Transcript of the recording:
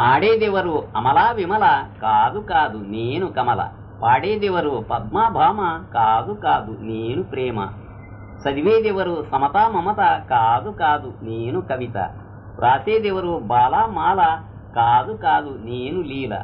ఆడేదెవరు అమలా విమల? కాదు కాదు నేను కమల. పాడేదెవరు పద్మాభామ కాదు కాదు నేను ప్రేమ. చదివేదెవరు సమతా మమత? కాదు కాదు నేను కవిత. రాసేదెవరు బాలా మాల? కాదు కాదు నేను లీల.